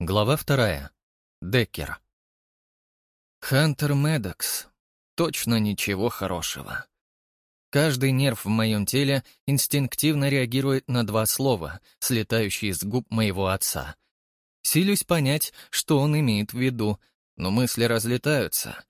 Глава вторая. Деккер. Хантер Медокс. Точно ничего хорошего. Каждый нерв в моем теле инстинктивно реагирует на два слова, слетающие с губ моего отца. Силюсь понять, что он имеет в виду, но мысли разлетаются.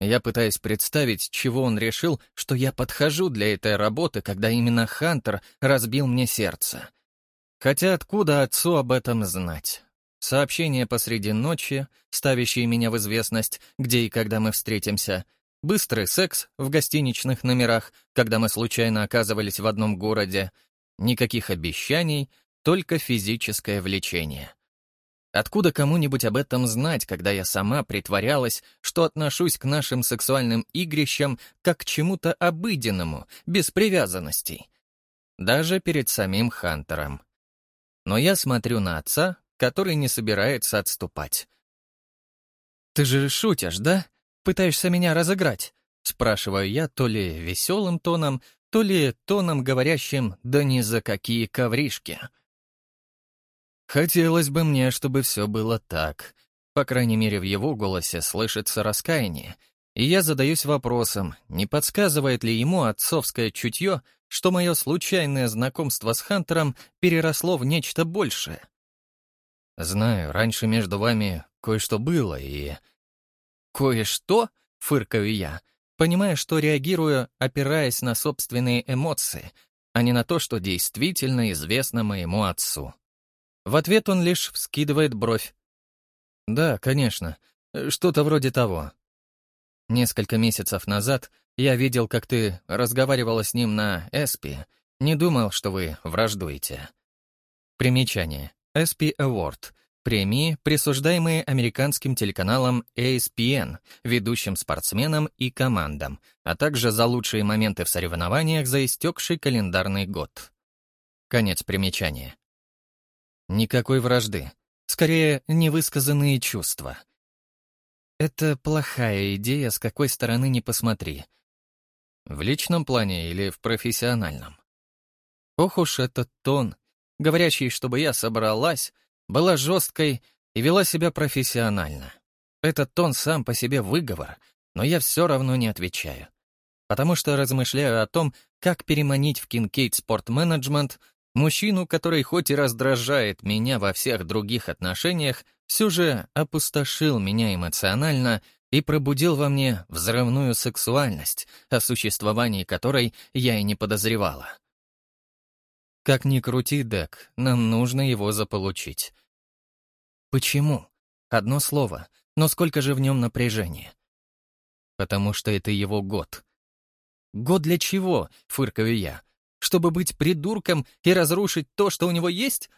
Я пытаюсь представить, чего он решил, что я подхожу для этой работы, когда именно Хантер разбил мне сердце. Хотя откуда отцу об этом знать? Сообщения посреди ночи, ставящие меня в известность, где и когда мы встретимся, быстрый секс в гостиничных номерах, когда мы случайно оказывались в одном городе, никаких обещаний, только физическое влечение. Откуда кому-нибудь об этом знать, когда я сама притворялась, что отношусь к нашим сексуальным игрищам как к чему-то обыденному, без привязанностей? Даже перед самим Хантером. Но я смотрю на отца, который не собирается отступать. «Ты же шутишь, да? Пытаешься меня разыграть?» Спрашиваю я то ли веселым тоном, то ли тоном, говорящим «да ни за какие ковришки». Хотелось бы мне, чтобы все было так. По крайней мере, в его голосе слышится раскаяние. И я задаюсь вопросом, не подсказывает ли ему отцовское чутье, что мое случайное знакомство с Хантером переросло в нечто большее. Знаю, раньше между вами кое-что было, и... Кое-что? Фыркаю я, понимая, что реагирую, опираясь на собственные эмоции, а не на то, что действительно известно моему отцу. В ответ он лишь вскидывает бровь. «Да, конечно. Что-то вроде того. Несколько месяцев назад я видел, как ты разговаривала с ним на Эспи. Не думал, что вы враждуете». Примечание. ESPY Award — премии, присуждаемые американским телеканалом ESPN, ведущим спортсменам и командам, а также за лучшие моменты в соревнованиях за истекший календарный год. Конец примечания. Никакой вражды. Скорее, невысказанные чувства. Это плохая идея, с какой стороны не посмотри. В личном плане или в профессиональном? Ох уж этот тон, говорящий, чтобы я собралась, была жесткой и вела себя профессионально. Этот тон сам по себе выговор, но я все равно не отвечаю. Потому что размышляю о том, как переманить в Кинкейт спорт-менеджмент мужчину, который хоть и раздражает меня во всех других отношениях, все же опустошил меня эмоционально и пробудил во мне взрывную сексуальность, о существовании которой я и не подозревала. Как ни крути, Дек, нам нужно его заполучить. Почему? Одно слово, но сколько же в нем напряжения? Потому что это его год. Год для чего, фыркаю я? Чтобы быть придурком и разрушить то, что у него есть?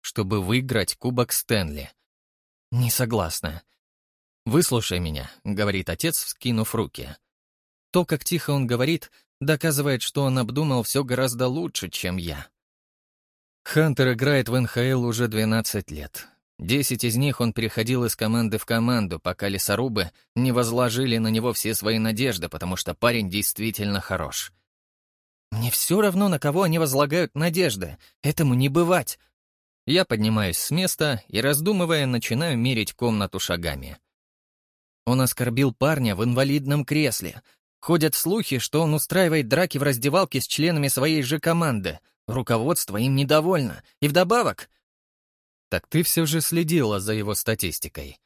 Чтобы выиграть Кубок Стэнли. Не согласна. «Выслушай меня», — говорит отец, вскинув руки. То, как тихо он говорит, доказывает, что он обдумал все гораздо лучше, чем я. Хантер играет в НХЛ уже 12 лет. Десять из них он переходил из команды в команду, пока лесорубы не возложили на него все свои надежды, потому что парень действительно хорош. «Мне все равно, на кого они возлагают надежды. Этому не бывать». Я поднимаюсь с места и, раздумывая, начинаю мерить комнату шагами. Он оскорбил парня в инвалидном кресле, Ходят слухи, что он устраивает драки в раздевалке с членами своей же команды. Руководство им недовольно. И вдобавок... Так ты все же следила за его статистикой.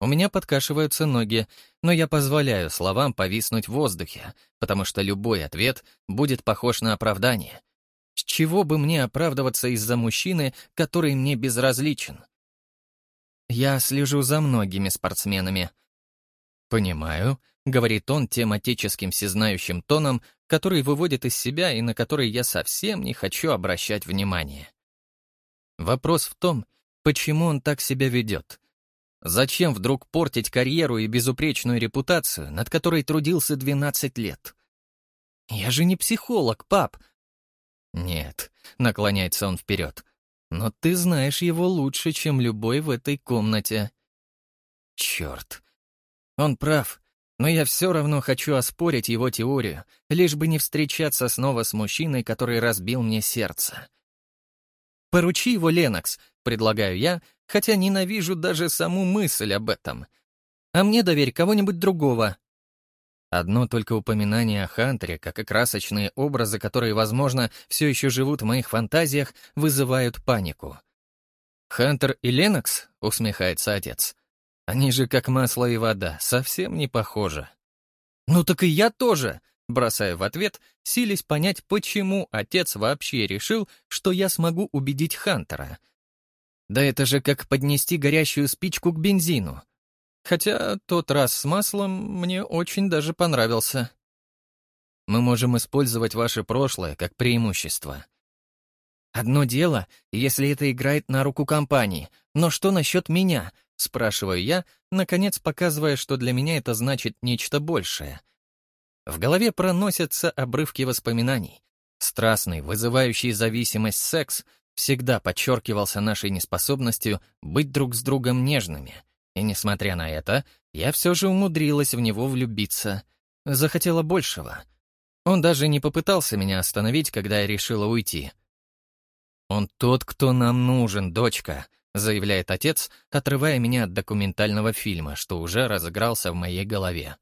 У меня подкашиваются ноги, но я позволяю словам повиснуть в воздухе, потому что любой ответ будет похож на оправдание. С чего бы мне оправдываться из-за мужчины, который мне безразличен? Я слежу за многими спортсменами. Понимаю, — говорит он тематическим всезнающим тоном, который выводит из себя и на который я совсем не хочу обращать внимание. Вопрос в том, почему он так себя ведет. Зачем вдруг портить карьеру и безупречную репутацию, над которой трудился 12 лет? Я же не психолог, пап. Нет, наклоняется он вперед. Но ты знаешь его лучше, чем любой в этой комнате. Черт. Он прав. Но я все равно хочу оспорить его теорию, лишь бы не встречаться снова с мужчиной, который разбил мне сердце. «Поручи его, Ленокс», — предлагаю я, хотя ненавижу даже саму мысль об этом. А мне доверь кого-нибудь другого. Одно только упоминание о Хантере, как и красочные образы, которые, возможно, все еще живут в моих фантазиях, вызывают панику. «Хантер и Ленокс?» — усмехается отец. «Они же как масло и вода, совсем не похожи». «Ну так и я тоже!» — бросаю в ответ, силясь понять, почему отец вообще решил, что я смогу убедить Хантера. Да это же как поднести горящую спичку к бензину. Хотя тот раз с маслом мне очень даже понравился. Мы можем использовать ваше прошлое как преимущество. Одно дело, если это играет на руку компании, но что насчет меня? Спрашиваю я, наконец показывая, что для меня это значит нечто большее. В голове проносятся обрывки воспоминаний. Страстный, вызывающий зависимость секс всегда подчеркивался нашей неспособностью быть друг с другом нежными — и несмотря на это, я все же умудрилась в него влюбиться. Захотела большего. Он даже не попытался меня остановить, когда я решила уйти. «Он тот, кто нам нужен, дочка», — заявляет отец, отрывая меня от документального фильма, что уже разыгрался в моей голове.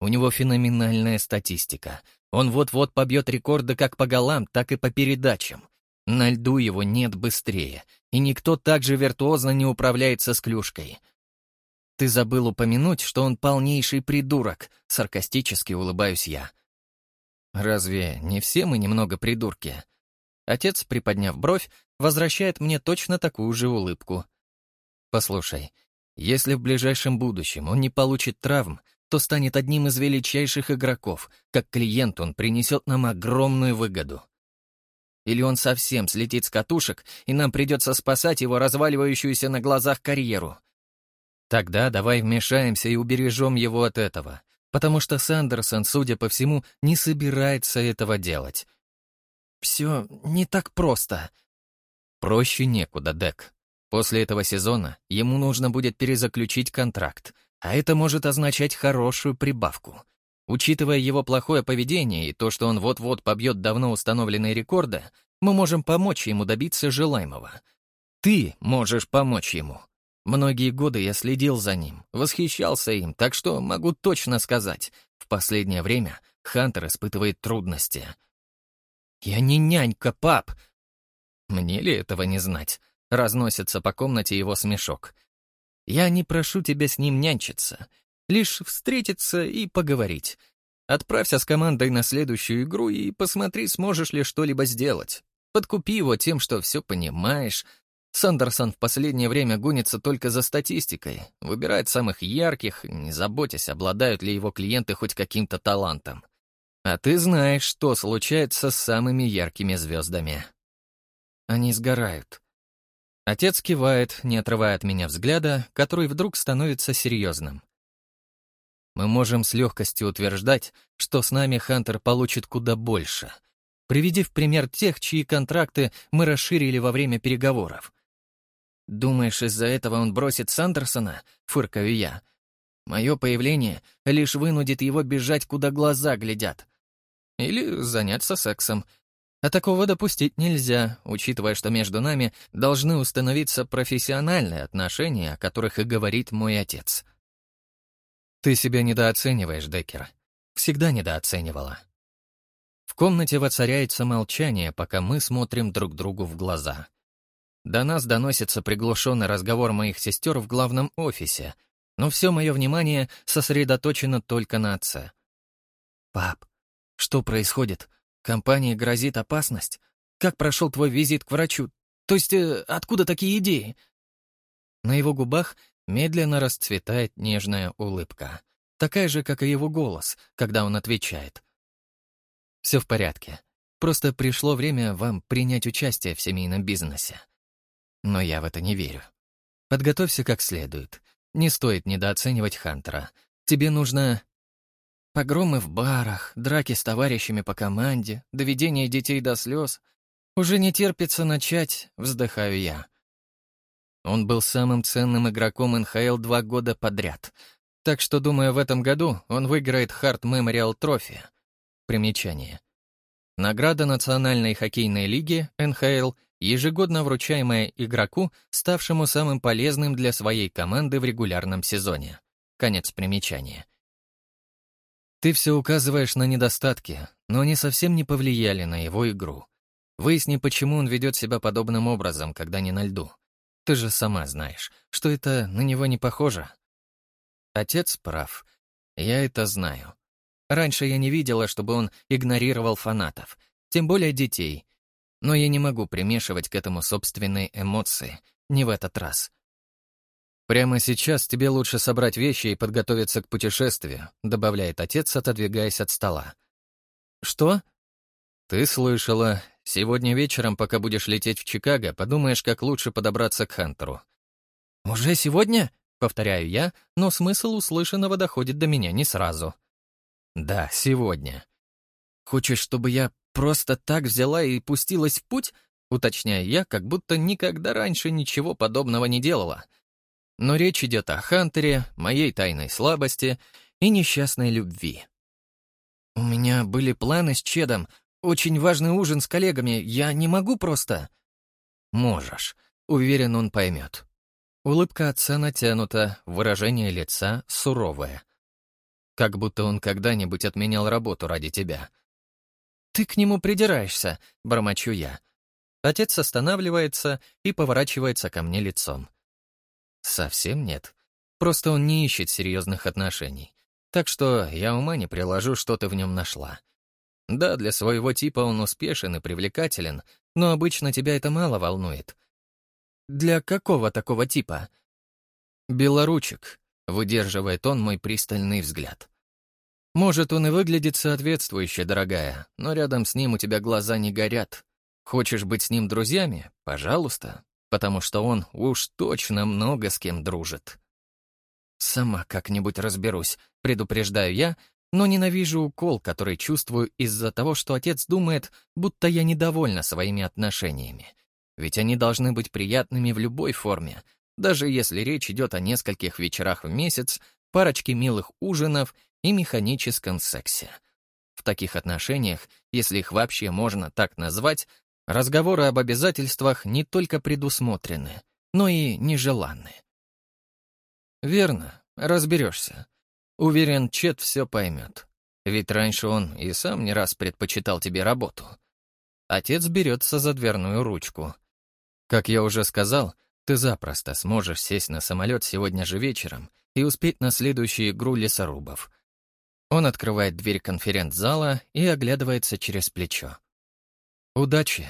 У него феноменальная статистика. Он вот-вот побьет рекорды как по голам, так и по передачам. На льду его нет быстрее, и никто так же виртуозно не управляется с клюшкой — «Ты забыл упомянуть, что он полнейший придурок», — саркастически улыбаюсь я. «Разве не все мы немного придурки?» Отец, приподняв бровь, возвращает мне точно такую же улыбку. «Послушай, если в ближайшем будущем он не получит травм, то станет одним из величайших игроков. Как клиент он принесет нам огромную выгоду. Или он совсем слетит с катушек, и нам придется спасать его разваливающуюся на глазах карьеру. Тогда давай вмешаемся и убережем его от этого, потому что Сандерсон, судя по всему, не собирается этого делать. Все не так просто. Проще некуда, Дек. После этого сезона ему нужно будет перезаключить контракт, а это может означать хорошую прибавку. Учитывая его плохое поведение и то, что он вот-вот побьет давно установленные рекорды, мы можем помочь ему добиться желаемого. Ты можешь помочь ему. Многие годы я следил за ним, восхищался им, так что могу точно сказать, в последнее время Хантер испытывает трудности. «Я не нянька, пап!» «Мне ли этого не знать?» — разносится по комнате его смешок. «Я не прошу тебя с ним нянчиться, лишь встретиться и поговорить. Отправься с командой на следующую игру и посмотри, сможешь ли что-либо сделать. Подкупи его тем, что все понимаешь, Сандерсон в последнее время гонится только за статистикой, выбирает самых ярких, не заботясь, обладают ли его клиенты хоть каким-то талантом. А ты знаешь, что случается с самыми яркими звездами. Они сгорают. Отец кивает, не отрывая от меня взгляда, который вдруг становится серьезным. Мы можем с легкостью утверждать, что с нами Хантер получит куда больше. Приведи в пример тех, чьи контракты мы расширили во время переговоров. «Думаешь, из-за этого он бросит Сандерсона?» — фыркаю я. «Мое появление лишь вынудит его бежать, куда глаза глядят. Или заняться сексом. А такого допустить нельзя, учитывая, что между нами должны установиться профессиональные отношения, о которых и говорит мой отец». «Ты себя недооцениваешь, Деккер. Всегда недооценивала». В комнате воцаряется молчание, пока мы смотрим друг другу в глаза. До нас доносится приглушенный разговор моих сестер в главном офисе, но все мое внимание сосредоточено только на отце. «Пап, что происходит? Компании грозит опасность? Как прошел твой визит к врачу? То есть, э, откуда такие идеи?» На его губах медленно расцветает нежная улыбка, такая же, как и его голос, когда он отвечает. «Все в порядке. Просто пришло время вам принять участие в семейном бизнесе. Но я в это не верю. Подготовься как следует. Не стоит недооценивать Хантера. Тебе нужно... Погромы в барах, драки с товарищами по команде, доведение детей до слез. Уже не терпится начать, вздыхаю я. Он был самым ценным игроком НХЛ два года подряд. Так что, думаю, в этом году он выиграет Hart Memorial Trophy. Примечание. Награда Национальной хоккейной лиги, НХЛ, ежегодно вручаемая игроку, ставшему самым полезным для своей команды в регулярном сезоне. Конец примечания. Ты все указываешь на недостатки, но они совсем не повлияли на его игру. Выясни, почему он ведет себя подобным образом, когда не на льду. Ты же сама знаешь, что это на него не похоже. Отец прав. Я это знаю. Раньше я не видела, чтобы он игнорировал фанатов, тем более детей. Но я не могу примешивать к этому собственные эмоции, не в этот раз. «Прямо сейчас тебе лучше собрать вещи и подготовиться к путешествию», добавляет отец, отодвигаясь от стола. «Что?» «Ты слышала. Сегодня вечером, пока будешь лететь в Чикаго, подумаешь, как лучше подобраться к Хантеру». «Уже сегодня?» — повторяю я, но смысл услышанного доходит до меня не сразу. «Да, сегодня». «Хочешь, чтобы я просто так взяла и пустилась в путь?» Уточняю я, как будто никогда раньше ничего подобного не делала. Но речь идет о Хантере, моей тайной слабости и несчастной любви. «У меня были планы с Чедом, очень важный ужин с коллегами, я не могу просто...» «Можешь», — уверен, он поймет. Улыбка отца натянута, выражение лица суровое. Как будто он когда-нибудь отменял работу ради тебя. «Ты к нему придираешься», — бормочу я. Отец останавливается и поворачивается ко мне лицом. Совсем нет. Просто он не ищет серьезных отношений. Так что я ума не приложу, что ты в нем нашла. Да, для своего типа он успешен и привлекателен, но обычно тебя это мало волнует. Для какого такого типа? Белоручек, выдерживает он мой пристальный взгляд. Может, он и выглядит соответствующе, дорогая, но рядом с ним у тебя глаза не горят. Хочешь быть с ним друзьями? Пожалуйста, потому что он уж точно много с кем дружит. Сама как-нибудь разберусь, предупреждаю я, но ненавижу укол, который чувствую из-за того, что отец думает, будто я недовольна своими отношениями. Ведь они должны быть приятными в любой форме, даже если речь идет о нескольких вечерах в месяц, парочке милых ужинов и механическом сексе. В таких отношениях, если их вообще можно так назвать, разговоры об обязательствах не только предусмотрены, но и нежеланны. Верно, разберешься. Уверен, Чет все поймет. Ведь раньше он и сам не раз предпочитал тебе работу. Отец берется за дверную ручку. Как я уже сказал, ты запросто сможешь сесть на самолет сегодня же вечером и успеть на следующую игру лесорубов. Он открывает дверь конференц-зала и оглядывается через плечо. «Удачи!»